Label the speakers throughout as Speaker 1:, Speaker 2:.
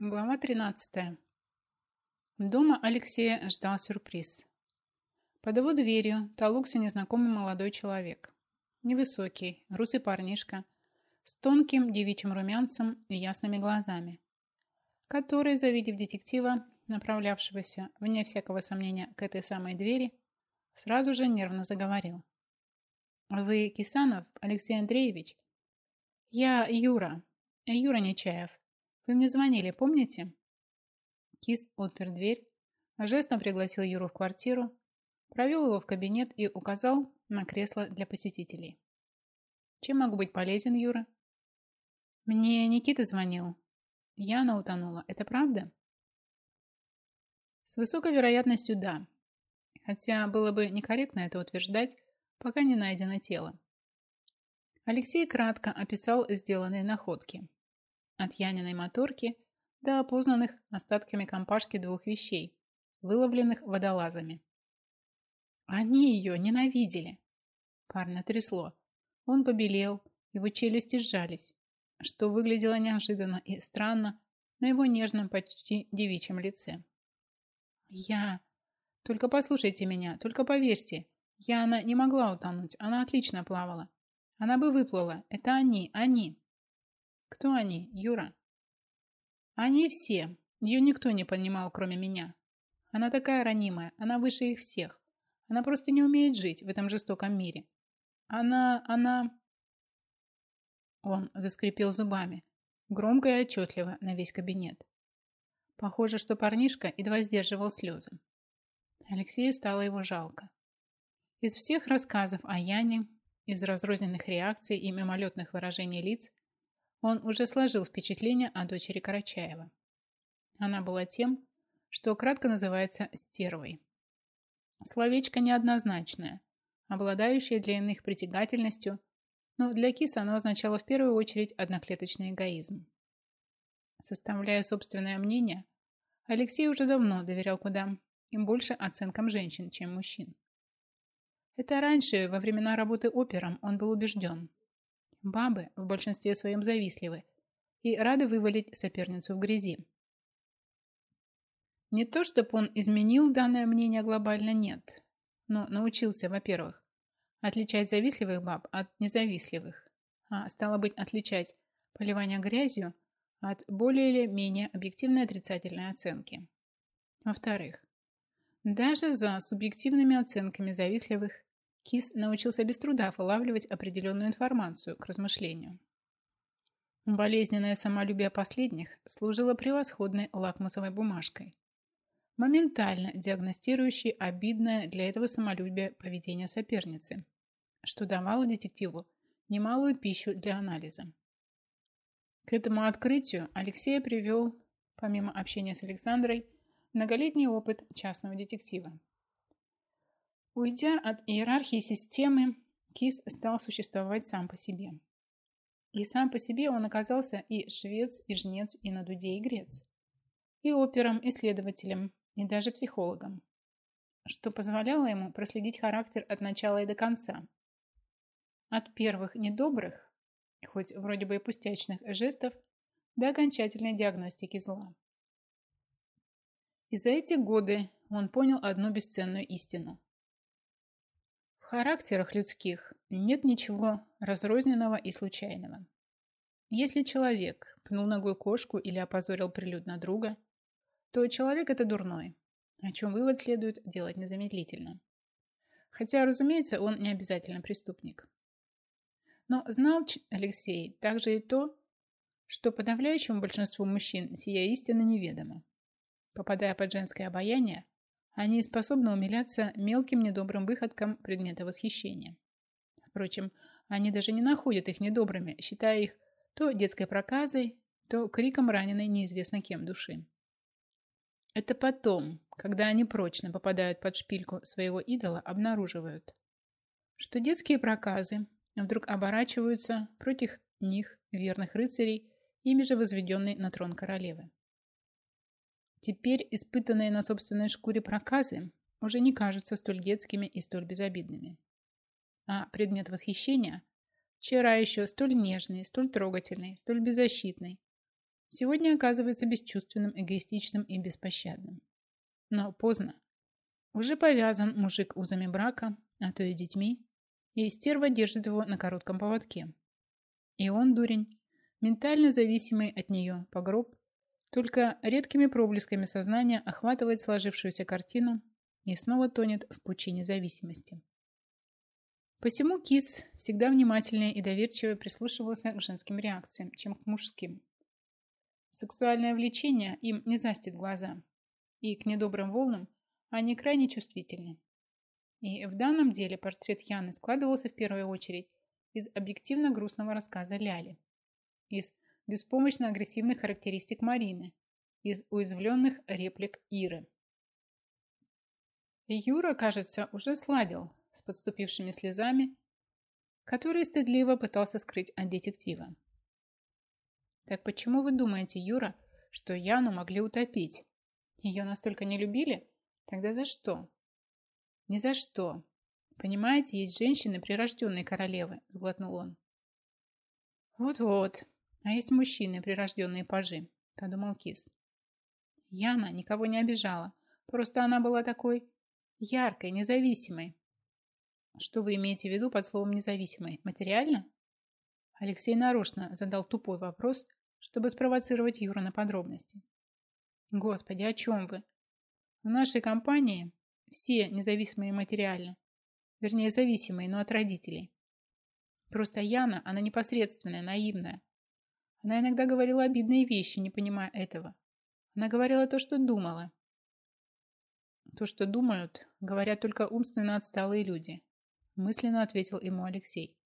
Speaker 1: Глава 13. Дома Алексея ждал сюрприз. Под его дверью толкся незнакомый молодой человек. Невысокий, русый парнишка, с тонким девичьим румянцем и ясными глазами, который, завидев детектива, направлявшегося, вне всякого сомнения, к этой самой двери, сразу же нервно заговорил. «Вы Кисанов, Алексей Андреевич?» «Я Юра, Юра Нечаев. Вы мне звонили, помните?» Кис отпер дверь, жестом пригласил Юру в квартиру, провел его в кабинет и указал на кресло для посетителей. «Чем могу быть полезен, Юра?» «Мне Никита звонил. Яна утонула. Это правда?» «С высокой вероятностью да. Хотя было бы некорректно это утверждать, пока не найдено тело». Алексей кратко описал сделанные находки. От Яниной моторки до опознанных остатками компашки двух вещей, выловленных водолазами. Они ее ненавидели. Парня трясло. Он побелел, его челюсти сжались, что выглядело неожиданно и странно на его нежном, почти девичьем лице. «Я... Только послушайте меня, только поверьте, Яна не могла утонуть, она отлично плавала. Она бы выплыла. Это они, они!» Кто они, Юра? Они все. Ее никто не понимал, кроме меня. Она такая ранимая, она выше их всех. Она просто не умеет жить в этом жестоком мире. Она, она... Он заскрипел зубами, громко и отчетливо на весь кабинет. Похоже, что парнишка едва сдерживал слезы. Алексею стало его жалко. Из всех рассказов о Яне, из разрозненных реакций и мимолетных выражений лиц, он уже сложил впечатление о дочери Карачаева. Она была тем, что кратко называется стервой. Словечко неоднозначное, обладающее для иных притягательностью, но для киса оно означало в первую очередь одноклеточный эгоизм. Составляя собственное мнение, Алексей уже давно доверял куда им больше оценкам женщин, чем мужчин. Это раньше, во времена работы опером, он был убежден. Бабы в большинстве своем завистливы и рады вывалить соперницу в грязи. Не то, чтобы он изменил данное мнение глобально, нет. Но научился, во-первых, отличать завистливых баб от независтливых, а стало быть, отличать поливание грязью от более или менее объективной отрицательной оценки. Во-вторых, даже за субъективными оценками завистливых Кис научился без труда вылавливать определенную информацию к размышлению. Болезненное самолюбие последних служило превосходной лакмусовой бумажкой, моментально диагностирующей обидное для этого самолюбия поведение соперницы, что давало детективу немалую пищу для анализа. К этому открытию Алексей привел, помимо общения с Александрой, многолетний опыт частного детектива. Уйдя от иерархии системы, Кис стал существовать сам по себе. И сам по себе он оказался и швец, и жнец, и на дуде, и грец. И опером, и следователем, и даже психологом. Что позволяло ему проследить характер от начала и до конца. От первых недобрых, хоть вроде бы и пустячных жестов, до окончательной диагностики зла. И за эти годы он понял одну бесценную истину – характерах людских нет ничего разрозненного и случайного. Если человек пнул ногой кошку или опозорил прилюдно друга, то человек это дурной, о чем вывод следует делать незамедлительно. Хотя, разумеется, он не обязательно преступник. Но знал Алексей также и то, что подавляющему большинству мужчин сия истина неведома. Попадая под женское обаяние, они способны умиляться мелким недобрым выходкам предмета восхищения. Впрочем, они даже не находят их недобрыми, считая их то детской проказой, то криком раненой неизвестно кем души. Это потом, когда они прочно попадают под шпильку своего идола, обнаруживают, что детские проказы вдруг оборачиваются против них, верных рыцарей, ими же возведенной на трон королевы. Теперь испытанные на собственной шкуре проказы уже не кажутся столь детскими и столь безобидными. А предмет восхищения, вчера еще столь нежный, столь трогательный, столь беззащитный, сегодня оказывается бесчувственным, эгоистичным и беспощадным. Но поздно. Уже повязан мужик узами брака, а то и детьми, и стерва держит его на коротком поводке. И он, дурень, ментально зависимый от нее по гроб, только редкими проблесками сознания охватывает сложившуюся картину и снова тонет в пучине зависимости. Посему Кис всегда внимательнее и доверчиво прислушивался к женским реакциям, чем к мужским. Сексуальное влечение им не застит глаза, и к недобрым волнам они крайне чувствительны. И в данном деле портрет Яны складывался в первую очередь из объективно грустного рассказа Ляли, из беспомощно-агрессивных характеристик Марины, из уязвленных реплик Иры. Юра, кажется, уже сладил с подступившими слезами, которые стыдливо пытался скрыть от детектива. Так почему вы думаете, Юра, что Яну могли утопить? Ее настолько не любили? Тогда за что? Ни за что. Понимаете, есть женщины, прирожденные королевы, сглотнул он. Вот-вот. А есть мужчины, прирожденные пажи, подумал Кис. Яна никого не обижала. Просто она была такой яркой, независимой. Что вы имеете в виду под словом «независимой»? Материально? Алексей нарочно задал тупой вопрос, чтобы спровоцировать Юра на подробности. Господи, о чем вы? В нашей компании все независимые материально. Вернее, зависимые, но от родителей. Просто Яна, она непосредственная, наивная. Она иногда говорила обидные вещи, не понимая этого. Она говорила то, что думала. То, что думают, говорят только умственно отсталые люди. Мысленно ответил ему Алексей.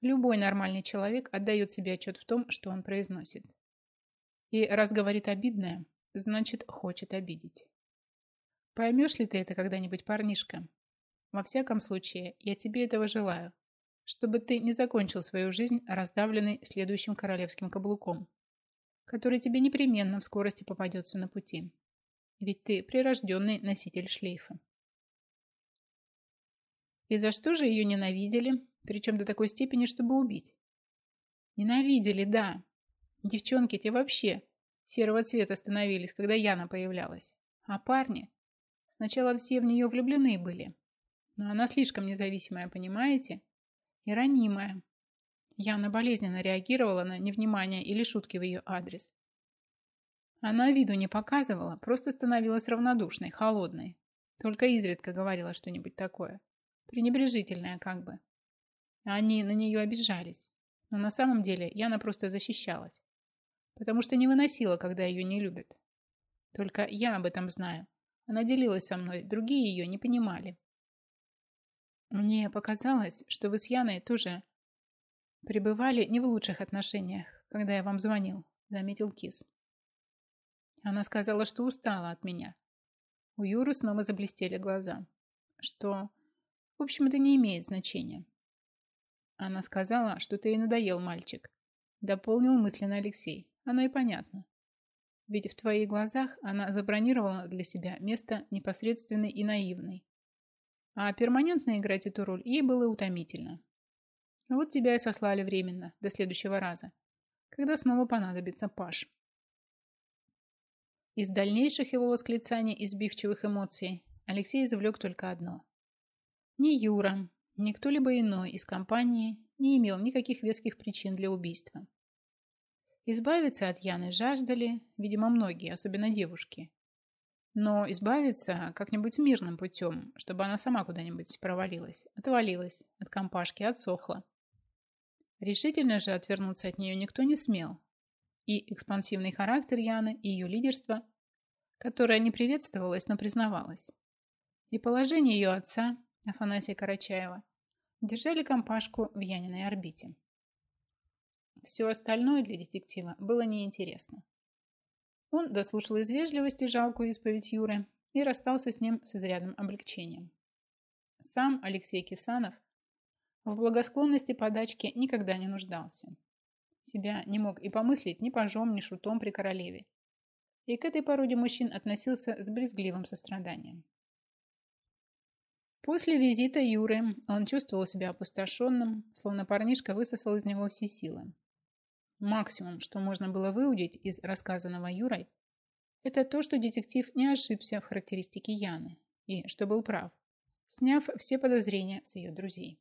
Speaker 1: Любой нормальный человек отдает себе отчет в том, что он произносит. И раз говорит обидное, значит хочет обидеть. Поймешь ли ты это когда-нибудь, парнишка? Во всяком случае, я тебе этого желаю, чтобы ты не закончил свою жизнь раздавленный следующим королевским каблуком, который тебе непременно в скорости попадется на пути. Ведь ты прирожденный носитель шлейфа. И за что же ее ненавидели, причем до такой степени, чтобы убить? Ненавидели, да. Девчонки те вообще серого цвета становились, когда Яна появлялась. А парни? Сначала все в нее влюблены были. Но она слишком независимая, понимаете? И ранимая. Яна болезненно реагировала на невнимание или шутки в ее адрес. Она виду не показывала, просто становилась равнодушной, холодной. Только изредка говорила что-нибудь такое. Пренебрежительное как бы. Они на нее обижались. Но на самом деле Яна просто защищалась. Потому что не выносила, когда ее не любят. Только я об этом знаю. Она делилась со мной, другие ее не понимали. Мне показалось, что вы с Яной тоже пребывали не в лучших отношениях, когда я вам звонил, заметил Кис. Она сказала, что устала от меня. У Юры снова заблестели глаза. Что, в общем, это не имеет значения. Она сказала, что ты ей надоел, мальчик. Дополнил мысленно Алексей. Оно и понятно. Ведь в твоих глазах она забронировала для себя место непосредственной и наивной. А перманентно играть эту роль ей было утомительно. Вот тебя и сослали временно, до следующего раза, когда снова понадобится Паш. Из дальнейших его восклицаний и сбивчивых эмоций Алексей извлек только одно. Ни Юра, ни кто-либо иной из компании не имел никаких веских причин для убийства. Избавиться от Яны жаждали, видимо, многие, особенно девушки. Но избавиться как-нибудь мирным путем, чтобы она сама куда-нибудь провалилась, отвалилась, от компашки отсохла. Решительно же отвернуться от нее никто не смел. И экспансивный характер Яны, и ее лидерство, которое не приветствовалось, но признавалось. И положение ее отца, Афанасия Карачаева, держали компашку в Яниной орбите. Все остальное для детектива было неинтересно. Он дослушал из вежливости жалкую исповедь Юры и расстался с ним с изрядным облегчением. Сам Алексей Кисанов в благосклонности подачки никогда не нуждался. Себя не мог и помыслить ни пажом, ни шутом при королеве. И к этой породе мужчин относился с брезгливым состраданием. После визита Юры он чувствовал себя опустошенным, словно парнишка высосал из него все силы. Максимум, что можно было выудить из рассказанного Юрой, это то, что детектив не ошибся в характеристике Яны и что был прав, сняв все подозрения с ее друзей.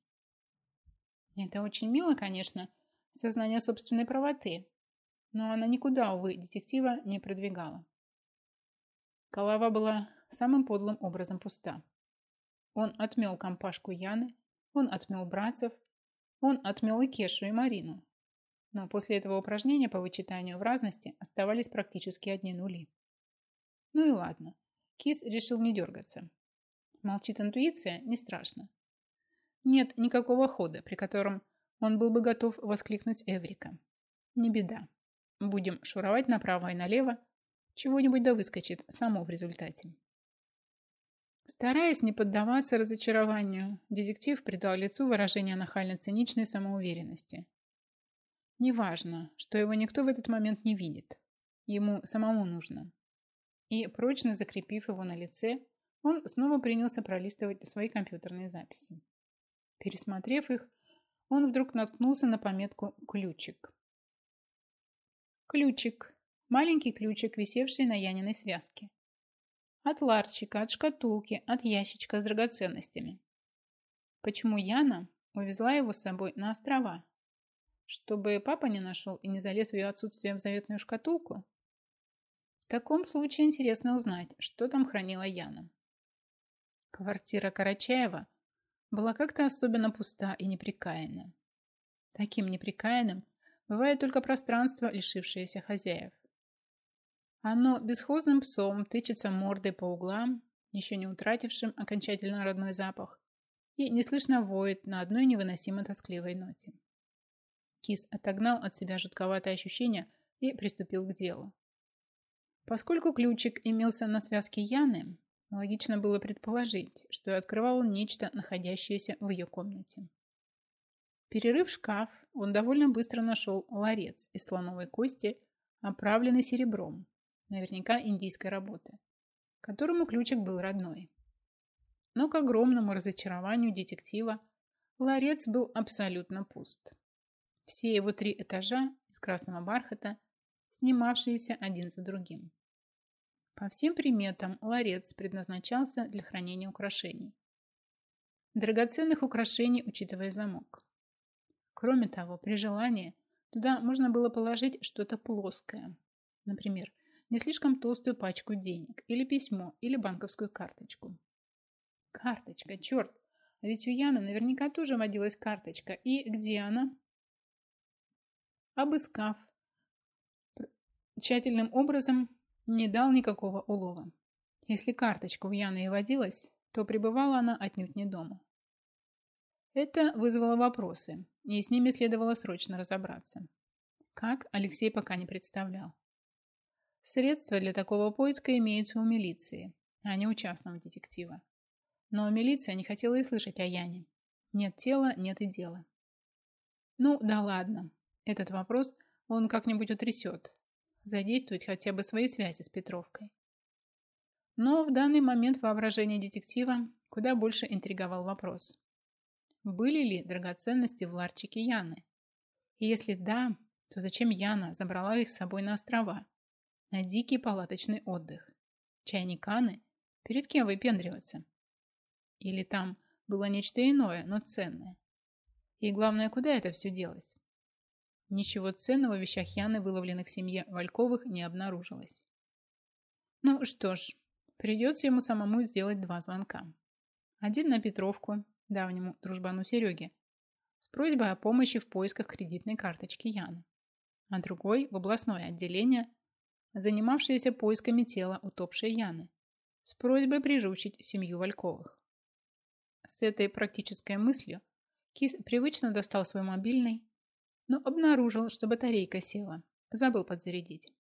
Speaker 1: Это очень мило, конечно, сознание собственной правоты, но она никуда, увы, детектива не продвигала. Голова была самым подлым образом пуста. Он отмел компашку Яны, он отмел братцев, он отмел и Кешу, и Марину. Но после этого упражнения по вычитанию в разности оставались практически одни нули. Ну и ладно. Кис решил не дергаться. Молчит интуиция, не страшно. Нет никакого хода, при котором он был бы готов воскликнуть Эврика. Не беда. Будем шуровать направо и налево. Чего-нибудь да выскочит само в результате. Стараясь не поддаваться разочарованию, детектив придал лицу выражение нахально-циничной самоуверенности. Неважно, что его никто в этот момент не видит. Ему самому нужно. И, прочно закрепив его на лице, он снова принялся пролистывать свои компьютерные записи. Пересмотрев их, он вдруг наткнулся на пометку «Ключик». Ключик. Маленький ключик, висевший на Яниной связке. От ларчика, от шкатулки, от ящичка с драгоценностями. Почему Яна увезла его с собой на острова? Чтобы папа не нашел и не залез в ее отсутствие в заветную шкатулку? В таком случае интересно узнать, что там хранила Яна. Квартира Карачаева была как-то особенно пуста и неприкаянна. Таким неприкаянным бывает только пространство, лишившееся хозяев. Оно бесхозным псом тычется мордой по углам, еще не утратившим окончательно родной запах, и неслышно воет на одной невыносимо тоскливой ноте. Кис отогнал от себя жутковатое ощущение и приступил к делу. Поскольку ключик имелся на связке Яны, Логично было предположить, что открывал он нечто, находящееся в ее комнате. Перерыв шкаф, он довольно быстро нашел ларец из слоновой кости, оправленный серебром, наверняка индийской работы, которому ключик был родной. Но к огромному разочарованию детектива ларец был абсолютно пуст. Все его три этажа из красного бархата, снимавшиеся один за другим. По всем приметам, ларец предназначался для хранения украшений. Драгоценных украшений, учитывая замок. Кроме того, при желании туда можно было положить что-то плоское. Например, не слишком толстую пачку денег, или письмо, или банковскую карточку. Карточка, черт! А ведь у Яны наверняка тоже водилась карточка. И где она? Обыскав тщательным образом не дал никакого улова. Если карточка у Яны и водилась, то пребывала она отнюдь не дома. Это вызвало вопросы, и с ними следовало срочно разобраться. Как, Алексей пока не представлял. Средства для такого поиска имеются у милиции, а не у частного детектива. Но милиция не хотела и слышать о Яне. Нет тела, нет и дела. Ну, да ладно. Этот вопрос он как-нибудь утрясет, задействовать хотя бы свои связи с Петровкой. Но в данный момент воображение детектива куда больше интриговал вопрос. Были ли драгоценности в ларчике Яны? И если да, то зачем Яна забрала их с собой на острова, на дикий палаточный отдых? Чайниканы? Перед кем выпендриваться? Или там было нечто иное, но ценное? И главное, куда это все делось? Ничего ценного в вещах Яны, выловленных в семье Вальковых, не обнаружилось. Ну что ж, придется ему самому сделать два звонка. Один на Петровку, давнему дружбану Сереге, с просьбой о помощи в поисках кредитной карточки Яны, а другой в областное отделение, занимавшееся поисками тела утопшей Яны, с просьбой прижучить семью Вальковых. С этой практической мыслью Кис привычно достал свой мобильный но обнаружил, что батарейка села. Забыл подзарядить.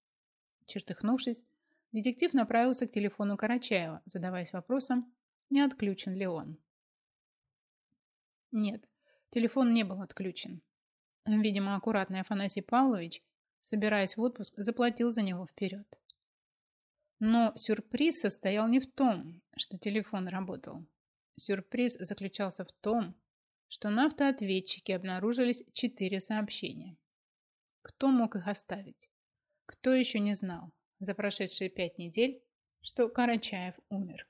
Speaker 1: Чертыхнувшись, детектив направился к телефону Карачаева, задаваясь вопросом, не отключен ли он. Нет, телефон не был отключен. Видимо, аккуратный Афанасий Павлович, собираясь в отпуск, заплатил за него вперед. Но сюрприз состоял не в том, что телефон работал. Сюрприз заключался в том, что на автоответчике обнаружились четыре сообщения. Кто мог их оставить? Кто еще не знал за прошедшие пять недель, что Карачаев умер?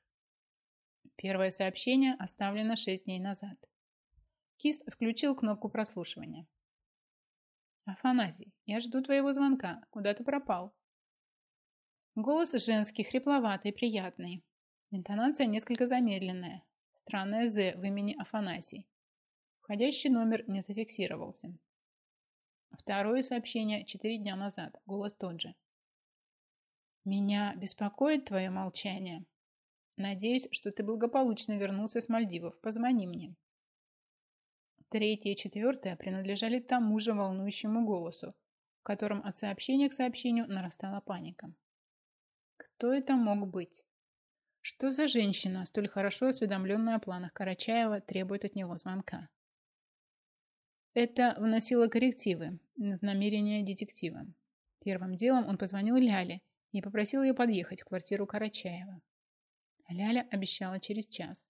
Speaker 1: Первое сообщение оставлено шесть дней назад. Кис включил кнопку прослушивания. «Афанасий, я жду твоего звонка. Куда ты пропал?» Голос женский, хрипловатый, приятный. Интонация несколько замедленная. Странное «З» в имени Афанасий. Входящий номер не зафиксировался. Второе сообщение четыре дня назад. Голос тот же. «Меня беспокоит твое молчание. Надеюсь, что ты благополучно вернулся с Мальдивов. Позвони мне». Третье и четвертое принадлежали тому же волнующему голосу, в котором от сообщения к сообщению нарастала паника. Кто это мог быть? Что за женщина, столь хорошо осведомленная о планах Карачаева, требует от него звонка? Это вносило коррективы в намерения детектива. Первым делом он позвонил Ляле и попросил ее подъехать в квартиру Карачаева. Ляля обещала через час.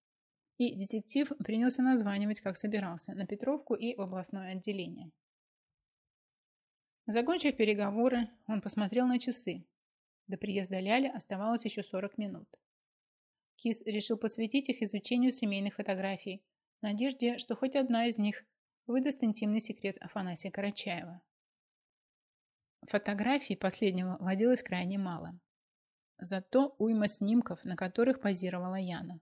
Speaker 1: И детектив принялся названивать, как собирался, на Петровку и в областное отделение. Закончив переговоры, он посмотрел на часы. До приезда Ляли оставалось еще 40 минут. Кис решил посвятить их изучению семейных фотографий, в надежде, что хоть одна из них выдаст интимный секрет Афанасия Карачаева. Фотографий последнего водилось крайне мало. Зато уйма снимков, на которых позировала Яна.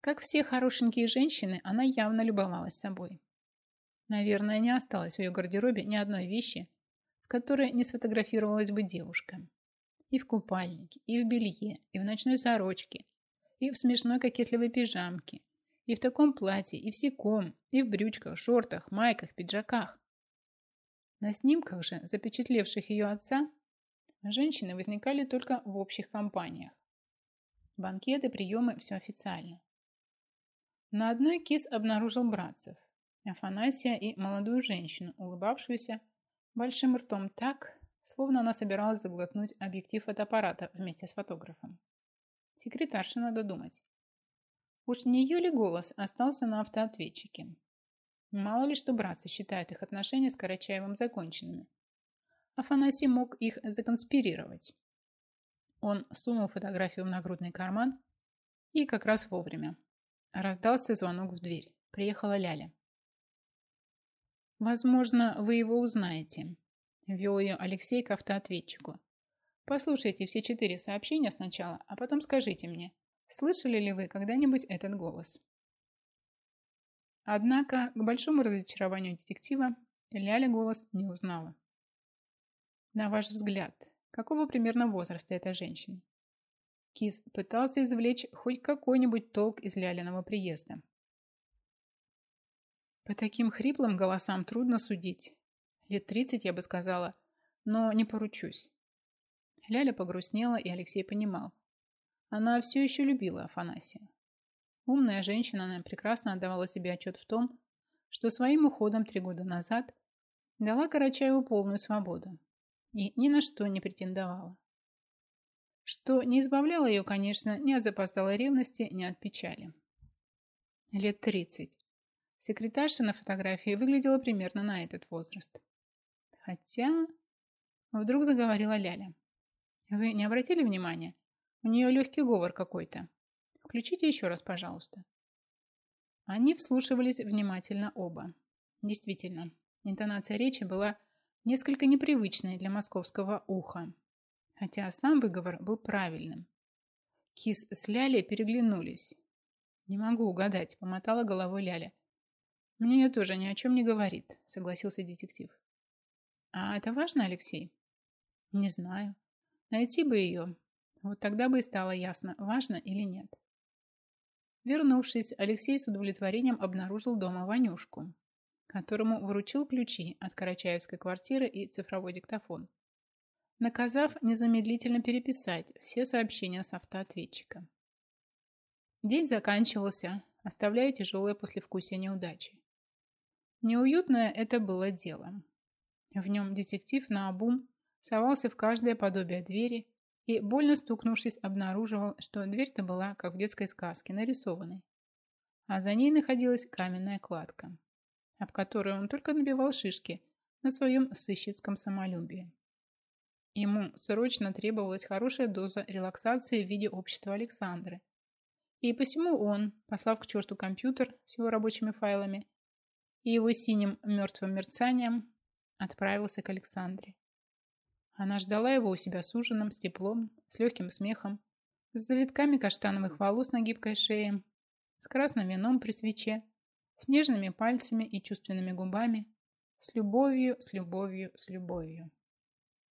Speaker 1: Как все хорошенькие женщины, она явно любовалась собой. Наверное, не осталось в ее гардеробе ни одной вещи, в которой не сфотографировалась бы девушка. И в купальнике, и в белье, и в ночной сорочке, и в смешной кокетливой пижамке, и в таком платье, и в сиком, и в брючках, шортах, майках, пиджаках. На снимках же, запечатлевших ее отца, женщины возникали только в общих компаниях. Банкеты, приемы – все официально. На одной кис обнаружил братцев, Афанасия и молодую женщину, улыбавшуюся большим ртом так, словно она собиралась заглотнуть объектив фотоаппарата вместе с фотографом. Секретарша надо думать. Уж не ее ли голос остался на автоответчике? Мало ли что братцы считают их отношения с Карачаевым законченными. Афанасий мог их законспирировать. Он сунул фотографию в нагрудный карман и как раз вовремя. Раздался звонок в дверь. Приехала Ляля. «Возможно, вы его узнаете», – вел ее Алексей к автоответчику. «Послушайте все четыре сообщения сначала, а потом скажите мне, слышали ли вы когда-нибудь этот голос?» Однако, к большому разочарованию детектива, Ляля голос не узнала. «На ваш взгляд, какого примерно возраста эта женщина?» Кис пытался извлечь хоть какой-нибудь толк из Лялиного приезда. По таким хриплым голосам трудно судить. Лет тридцать, я бы сказала, но не поручусь. Ляля погрустнела, и Алексей понимал. Она все еще любила Афанасия. Умная женщина, она прекрасно отдавала себе отчет в том, что своим уходом три года назад дала Карачаеву полную свободу и ни на что не претендовала что не избавляло ее, конечно, ни от запоздалой ревности, ни от печали. Лет тридцать. Секретарша на фотографии выглядела примерно на этот возраст. Хотя... Вдруг заговорила Ляля. Вы не обратили внимания? У нее легкий говор какой-то. Включите еще раз, пожалуйста. Они вслушивались внимательно оба. Действительно, интонация речи была несколько непривычной для московского уха хотя сам выговор был правильным. Кис с Лялей переглянулись. «Не могу угадать», — помотала головой Ляля. «Мне ее тоже ни о чем не говорит», — согласился детектив. «А это важно, Алексей?» «Не знаю. Найти бы ее. Вот тогда бы и стало ясно, важно или нет». Вернувшись, Алексей с удовлетворением обнаружил дома Ванюшку, которому вручил ключи от Карачаевской квартиры и цифровой диктофон наказав незамедлительно переписать все сообщения с автоответчика. День заканчивался, оставляя тяжелое послевкусие неудачи. Неуютное это было дело. В нем детектив наобум совался в каждое подобие двери и, больно стукнувшись, обнаруживал, что дверь-то была, как в детской сказке, нарисованной, а за ней находилась каменная кладка, об которую он только набивал шишки на своем сыщицком самолюбии. Ему срочно требовалась хорошая доза релаксации в виде общества Александры. И посему он, послав к черту компьютер с его рабочими файлами и его синим мертвым мерцанием, отправился к Александре. Она ждала его у себя с ужином, с теплом, с легким смехом, с завитками каштановых волос на гибкой шее, с красным вином при свече, с нежными пальцами и чувственными губами, с любовью, с любовью, с любовью.